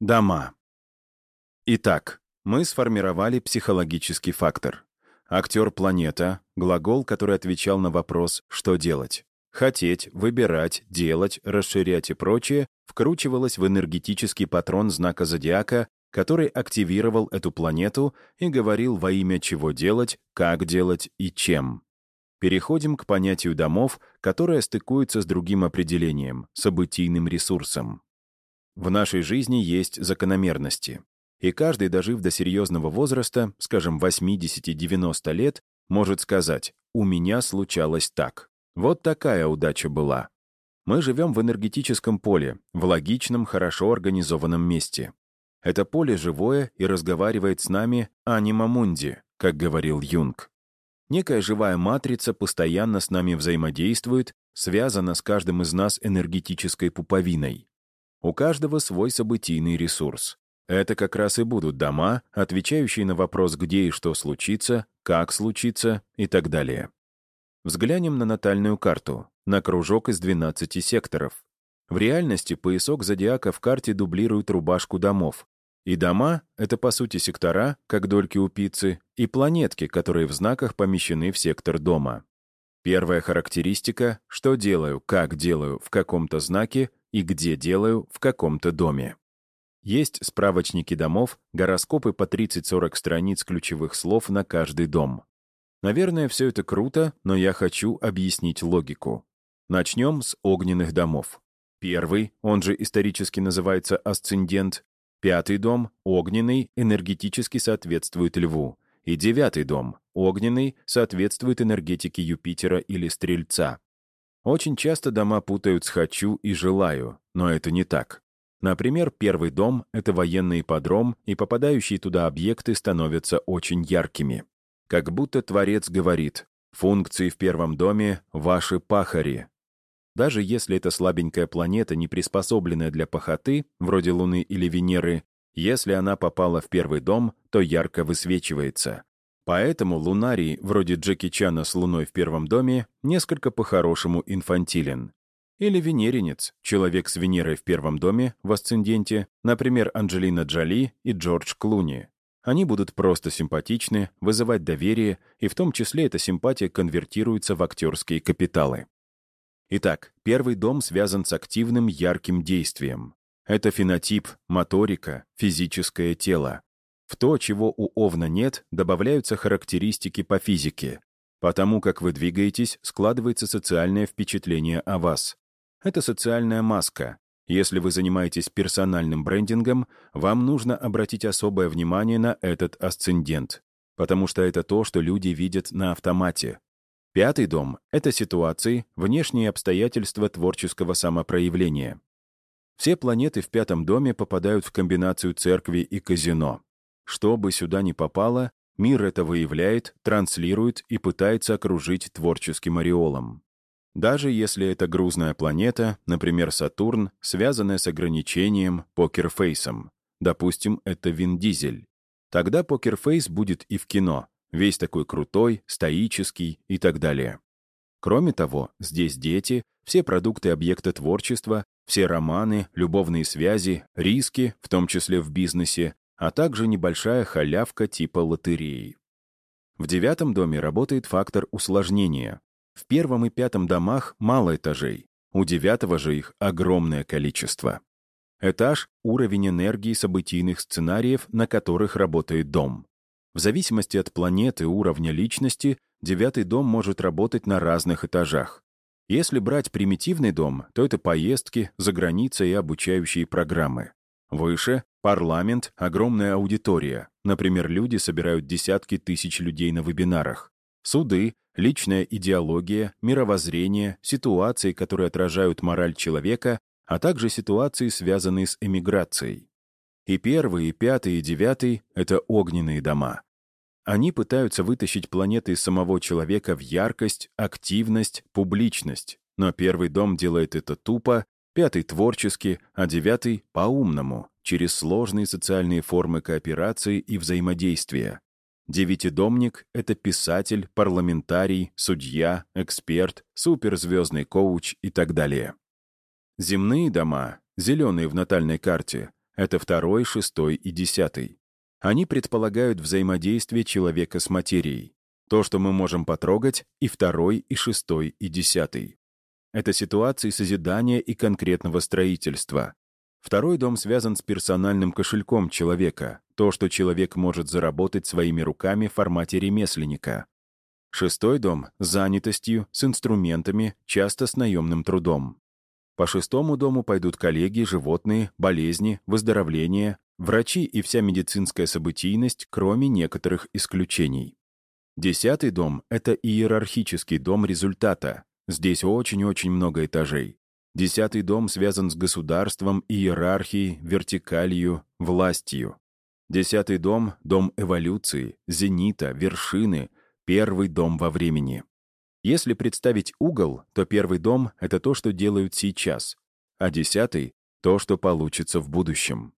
Дома. Итак, мы сформировали психологический фактор. Актер «Планета» — глагол, который отвечал на вопрос «что делать?». Хотеть, выбирать, делать, расширять и прочее вкручивалось в энергетический патрон знака зодиака, который активировал эту планету и говорил во имя чего делать, как делать и чем. Переходим к понятию домов, которое стыкуется с другим определением — событийным ресурсом. В нашей жизни есть закономерности. И каждый, дожив до серьезного возраста, скажем, 80-90 лет, может сказать «у меня случалось так». Вот такая удача была. Мы живем в энергетическом поле, в логичном, хорошо организованном месте. Это поле живое и разговаривает с нами анима мунди, как говорил Юнг. Некая живая матрица постоянно с нами взаимодействует, связана с каждым из нас энергетической пуповиной. У каждого свой событийный ресурс. Это как раз и будут дома, отвечающие на вопрос, где и что случится, как случится и так далее. Взглянем на натальную карту, на кружок из 12 секторов. В реальности поясок зодиака в карте дублирует рубашку домов, и дома — это, по сути, сектора, как дольки у пиццы, и планетки, которые в знаках помещены в сектор дома. Первая характеристика — что делаю, как делаю в каком-то знаке и где делаю в каком-то доме. Есть справочники домов, гороскопы по 30-40 страниц ключевых слов на каждый дом. Наверное, все это круто, но я хочу объяснить логику. Начнем с огненных домов. Первый, он же исторически называется асцендент, Пятый дом, огненный, энергетически соответствует льву. И девятый дом, огненный, соответствует энергетике Юпитера или Стрельца. Очень часто дома путают с «хочу» и «желаю», но это не так. Например, первый дом — это военный подром, и попадающие туда объекты становятся очень яркими. Как будто Творец говорит, функции в первом доме — ваши пахари, даже если это слабенькая планета, не приспособленная для похоты, вроде Луны или Венеры, если она попала в первый дом, то ярко высвечивается. Поэтому лунарий, вроде Джеки Чана с Луной в первом доме, несколько по-хорошему инфантилен. Или венеринец, человек с Венерой в первом доме, в асценденте, например, Анджелина Джоли и Джордж Клуни. Они будут просто симпатичны, вызывать доверие, и в том числе эта симпатия конвертируется в актерские капиталы. Итак, первый дом связан с активным ярким действием. Это фенотип, моторика, физическое тело. В то, чего у Овна нет, добавляются характеристики по физике. Потому как вы двигаетесь, складывается социальное впечатление о вас. Это социальная маска. Если вы занимаетесь персональным брендингом, вам нужно обратить особое внимание на этот асцендент, потому что это то, что люди видят на автомате, Пятый дом — это ситуации, внешние обстоятельства творческого самопроявления. Все планеты в пятом доме попадают в комбинацию церкви и казино. Что бы сюда ни попало, мир это выявляет, транслирует и пытается окружить творческим ореолом. Даже если это грузная планета, например, Сатурн, связанная с ограничением, покерфейсом. Допустим, это Вин Дизель. Тогда покерфейс будет и в кино, Весь такой крутой, стоический и так далее. Кроме того, здесь дети, все продукты объекта творчества, все романы, любовные связи, риски, в том числе в бизнесе, а также небольшая халявка типа лотереи. В девятом доме работает фактор усложнения. В первом и пятом домах мало этажей, у девятого же их огромное количество. Этаж — уровень энергии событийных сценариев, на которых работает дом. В зависимости от планеты уровня личности, девятый дом может работать на разных этажах. Если брать примитивный дом, то это поездки, заграница и обучающие программы. Выше — парламент, огромная аудитория. Например, люди собирают десятки тысяч людей на вебинарах. Суды, личная идеология, мировоззрение, ситуации, которые отражают мораль человека, а также ситуации, связанные с эмиграцией. И первый, и пятый, и девятый — это огненные дома. Они пытаются вытащить планеты из самого человека в яркость, активность, публичность. Но первый дом делает это тупо, пятый — творчески, а девятый — по-умному, через сложные социальные формы кооперации и взаимодействия. Девятидомник — это писатель, парламентарий, судья, эксперт, суперзвездный коуч и так далее. Земные дома, зеленые в натальной карте, это второй, шестой и десятый. Они предполагают взаимодействие человека с материей. То, что мы можем потрогать, и второй, и шестой, и десятый. Это ситуации созидания и конкретного строительства. Второй дом связан с персональным кошельком человека, то, что человек может заработать своими руками в формате ремесленника. Шестой дом — занятостью, с инструментами, часто с наемным трудом. По шестому дому пойдут коллеги, животные, болезни, выздоровление, врачи и вся медицинская событийность, кроме некоторых исключений. Десятый дом — это иерархический дом результата. Здесь очень-очень много этажей. Десятый дом связан с государством, иерархией, вертикалью, властью. Десятый дом — дом эволюции, зенита, вершины, первый дом во времени. Если представить угол, то первый дом — это то, что делают сейчас, а десятый — то, что получится в будущем.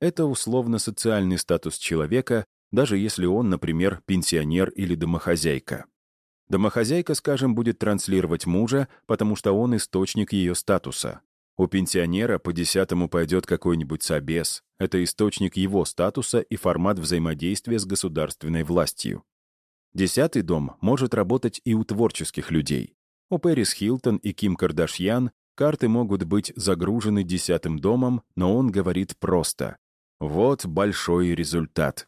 Это условно-социальный статус человека, даже если он, например, пенсионер или домохозяйка. Домохозяйка, скажем, будет транслировать мужа, потому что он источник ее статуса. У пенсионера по десятому пойдет какой-нибудь собес. Это источник его статуса и формат взаимодействия с государственной властью. Десятый дом может работать и у творческих людей. У Пэрис Хилтон и Ким Кардашьян карты могут быть загружены десятым домом, но он говорит просто. Вот большой результат.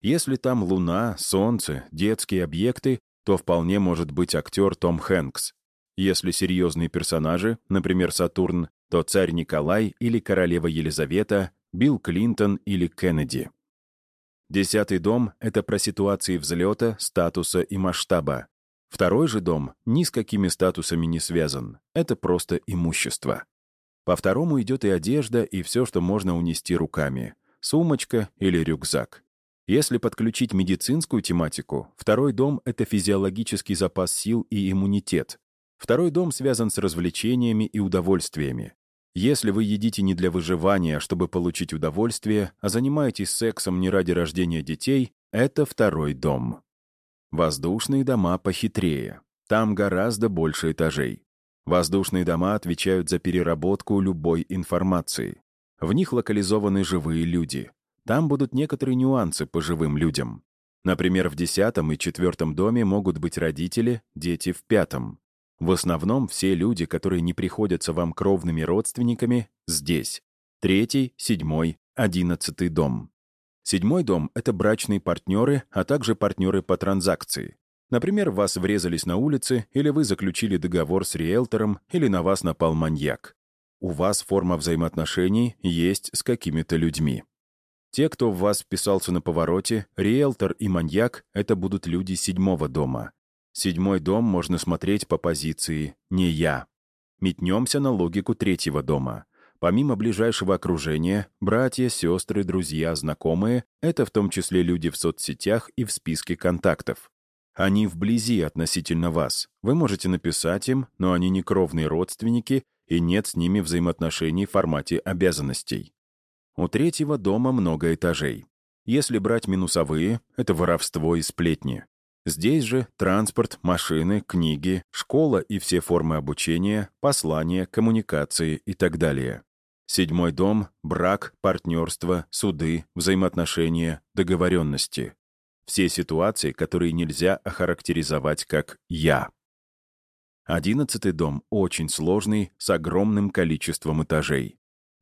Если там луна, солнце, детские объекты, то вполне может быть актер Том Хэнкс. Если серьезные персонажи, например, Сатурн, то царь Николай или королева Елизавета, Билл Клинтон или Кеннеди. Десятый дом — это про ситуации взлета, статуса и масштаба. Второй же дом ни с какими статусами не связан. Это просто имущество. По второму идет и одежда, и все, что можно унести руками. Сумочка или рюкзак. Если подключить медицинскую тематику, второй дом — это физиологический запас сил и иммунитет. Второй дом связан с развлечениями и удовольствиями. Если вы едите не для выживания, а чтобы получить удовольствие, а занимаетесь сексом не ради рождения детей, это второй дом. Воздушные дома похитрее. Там гораздо больше этажей. Воздушные дома отвечают за переработку любой информации. В них локализованы живые люди. Там будут некоторые нюансы по живым людям. Например, в десятом и четвертом доме могут быть родители, дети в пятом. В основном все люди, которые не приходятся вам кровными родственниками, здесь. Третий, седьмой, одиннадцатый дом. Седьмой дом — это брачные партнеры, а также партнеры по транзакции. Например, вас врезались на улице, или вы заключили договор с риэлтором, или на вас напал маньяк. У вас форма взаимоотношений есть с какими-то людьми. Те, кто в вас вписался на повороте, риэлтор и маньяк — это будут люди седьмого дома. Седьмой дом можно смотреть по позиции «не я». Метнемся на логику третьего дома. Помимо ближайшего окружения, братья, сестры, друзья, знакомые — это в том числе люди в соцсетях и в списке контактов. Они вблизи относительно вас. Вы можете написать им, но они не кровные родственники, и нет с ними взаимоотношений в формате обязанностей. У третьего дома много этажей. Если брать минусовые, это воровство и сплетни. Здесь же транспорт, машины, книги, школа и все формы обучения, послания, коммуникации и так далее. Седьмой дом — брак, партнерство, суды, взаимоотношения, договоренности. Все ситуации, которые нельзя охарактеризовать как «я». Одиннадцатый дом очень сложный, с огромным количеством этажей.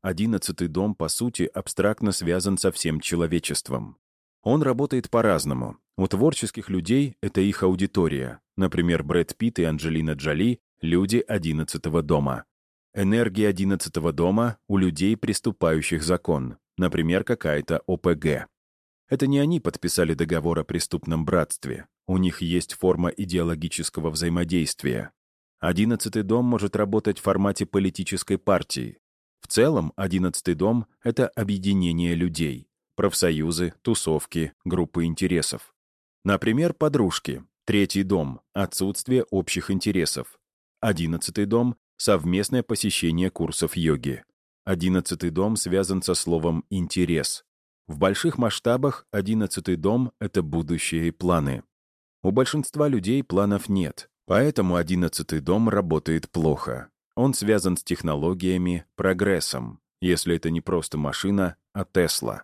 Одиннадцатый дом, по сути, абстрактно связан со всем человечеством. Он работает по-разному. У творческих людей это их аудитория. Например, Брэд Питт и Анджелина Джоли — люди одиннадцатого дома. Энергия одиннадцатого дома у людей, приступающих закон. Например, какая-то ОПГ. Это не они подписали договор о преступном братстве. У них есть форма идеологического взаимодействия. Одиннадцатый дом может работать в формате политической партии. В целом, одиннадцатый дом — это объединение людей профсоюзы, тусовки, группы интересов. Например, подружки, третий дом, отсутствие общих интересов. Одиннадцатый дом — совместное посещение курсов йоги. Одиннадцатый дом связан со словом «интерес». В больших масштабах одиннадцатый дом — это будущее и планы. У большинства людей планов нет, поэтому одиннадцатый дом работает плохо. Он связан с технологиями, прогрессом. если это не просто машина, а Тесла.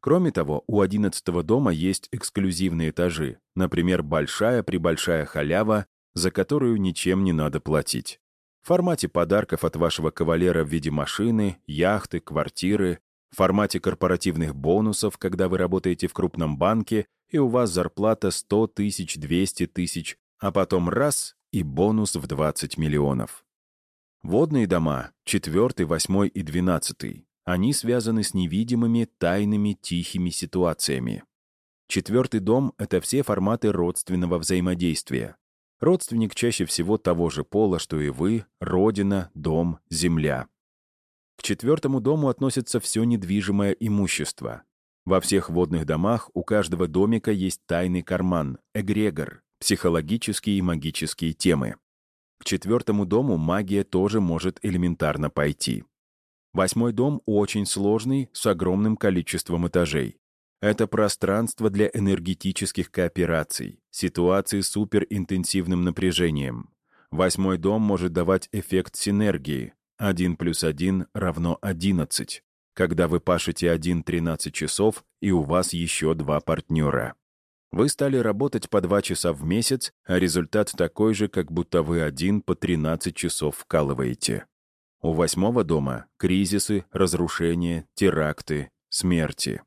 Кроме того, у одиннадцатого дома есть эксклюзивные этажи, например, большая-пребольшая халява, за которую ничем не надо платить. В формате подарков от вашего кавалера в виде машины, яхты, квартиры, в формате корпоративных бонусов, когда вы работаете в крупном банке, и у вас зарплата 100 тысяч, 200 тысяч, а потом раз — и бонус в 20 миллионов. Водные дома, 4, 8 и 12, они связаны с невидимыми, тайными, тихими ситуациями. Четвертый дом — это все форматы родственного взаимодействия. Родственник чаще всего того же пола, что и вы, родина, дом, земля. К четвертому дому относится все недвижимое имущество. Во всех водных домах у каждого домика есть тайный карман, эгрегор, психологические и магические темы. Четвертому дому магия тоже может элементарно пойти. Восьмой дом очень сложный, с огромным количеством этажей. Это пространство для энергетических коопераций, ситуации с суперинтенсивным напряжением. Восьмой дом может давать эффект синергии. 1 плюс 1 равно 11, когда вы пашете 1-13 часов, и у вас еще два партнера. Вы стали работать по 2 часа в месяц, а результат такой же, как будто вы один по 13 часов вкалываете. У восьмого дома — кризисы, разрушения, теракты, смерти.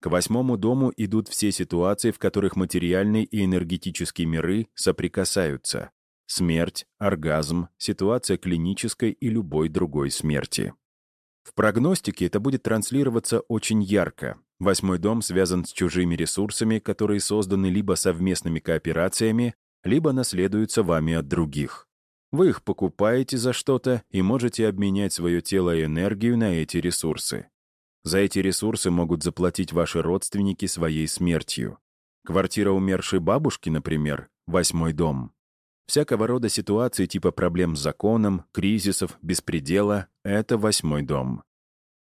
К восьмому дому идут все ситуации, в которых материальные и энергетические миры соприкасаются. Смерть, оргазм, ситуация клинической и любой другой смерти. В прогностике это будет транслироваться очень ярко. Восьмой дом связан с чужими ресурсами, которые созданы либо совместными кооперациями, либо наследуются вами от других. Вы их покупаете за что-то и можете обменять свое тело и энергию на эти ресурсы. За эти ресурсы могут заплатить ваши родственники своей смертью. Квартира умершей бабушки, например, восьмой дом. Всякого рода ситуации типа проблем с законом, кризисов, беспредела — это восьмой дом.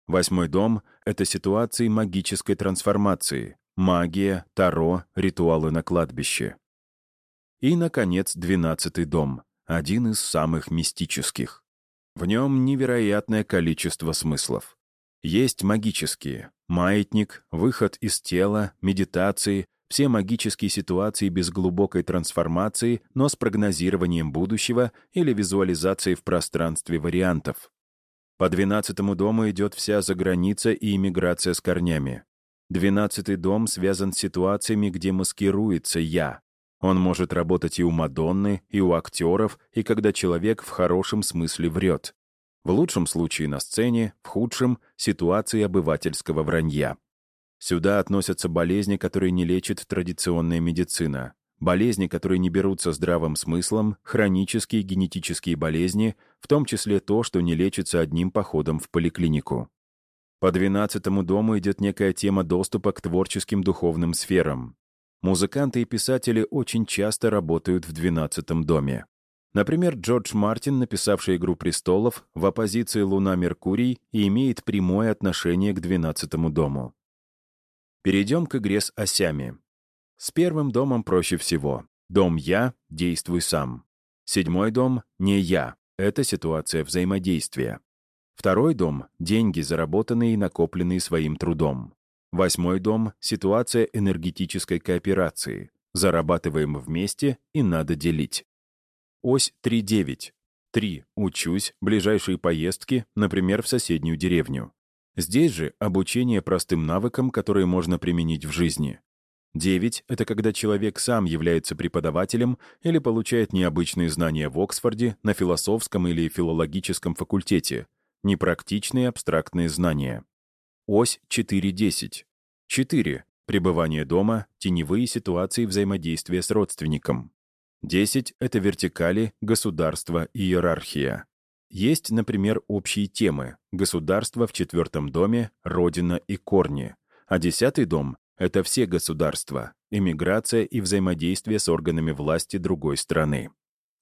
Восьмой дом — это ситуации магической трансформации, магия, таро, ритуалы на кладбище. И, наконец, двенадцатый дом один из самых мистических. В нем невероятное количество смыслов. Есть магические — маятник, выход из тела, медитации, все магические ситуации без глубокой трансформации, но с прогнозированием будущего или визуализацией в пространстве вариантов. По двенадцатому дому идет вся заграница и иммиграция с корнями. Двенадцатый дом связан с ситуациями, где маскируется «я», он может работать и у Мадонны, и у актеров, и когда человек в хорошем смысле врет. В лучшем случае на сцене, в худшем — ситуации обывательского вранья. Сюда относятся болезни, которые не лечит традиционная медицина. Болезни, которые не берутся здравым смыслом, хронические генетические болезни, в том числе то, что не лечится одним походом в поликлинику. По двенадцатому дому идет некая тема доступа к творческим духовным сферам. Музыканты и писатели очень часто работают в двенадцатом доме. Например, Джордж Мартин, написавший «Игру престолов», в оппозиции Луна-Меркурий и имеет прямое отношение к двенадцатому дому. Перейдем к игре с осями. С первым домом проще всего. Дом «Я» — действуй сам. Седьмой дом — не «Я» — это ситуация взаимодействия. Второй дом — деньги, заработанные и накопленные своим трудом. Восьмой дом — ситуация энергетической кооперации. Зарабатываем вместе и надо делить. Ось 3.9. 3. Учусь. Ближайшие поездки, например, в соседнюю деревню. Здесь же обучение простым навыкам, которые можно применить в жизни. 9 — это когда человек сам является преподавателем или получает необычные знания в Оксфорде, на философском или филологическом факультете, непрактичные абстрактные знания. Ось 4.10. 4. Пребывание дома, теневые ситуации взаимодействия с родственником. 10. Это вертикали, государство иерархия. Есть, например, общие темы — государство в четвертом доме, родина и корни. А десятый дом — это все государства, иммиграция и взаимодействие с органами власти другой страны.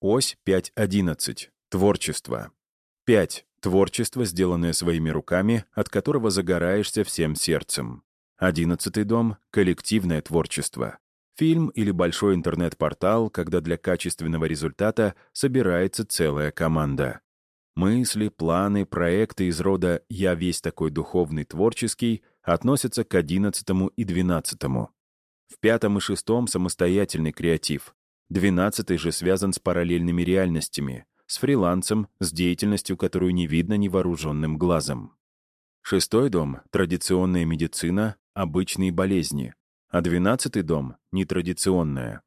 Ось 5.11. Творчество. 5. Творчество, сделанное своими руками, от которого загораешься всем сердцем. Одиннадцатый дом — коллективное творчество. Фильм или большой интернет-портал, когда для качественного результата собирается целая команда. Мысли, планы, проекты из рода «я весь такой духовный, творческий» относятся к одиннадцатому и двенадцатому. В пятом и шестом — самостоятельный креатив. Двенадцатый же связан с параллельными реальностями, с фрилансом, с деятельностью, которую не видно невооруженным глазом. Шестой дом — традиционная медицина, обычные болезни, а двенадцатый дом — нетрадиционная.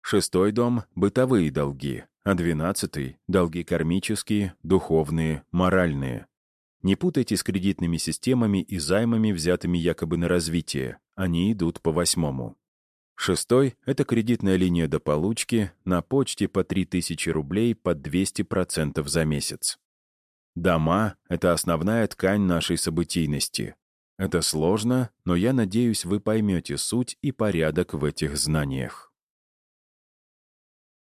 Шестой дом — бытовые долги, а двенадцатый — долги кармические, духовные, моральные. Не путайте с кредитными системами и займами, взятыми якобы на развитие. Они идут по восьмому. Шестой — это кредитная линия до получки, на почте по 3000 рублей под 200% за месяц. Дома — это основная ткань нашей событийности. Это сложно, но я надеюсь, вы поймете суть и порядок в этих знаниях.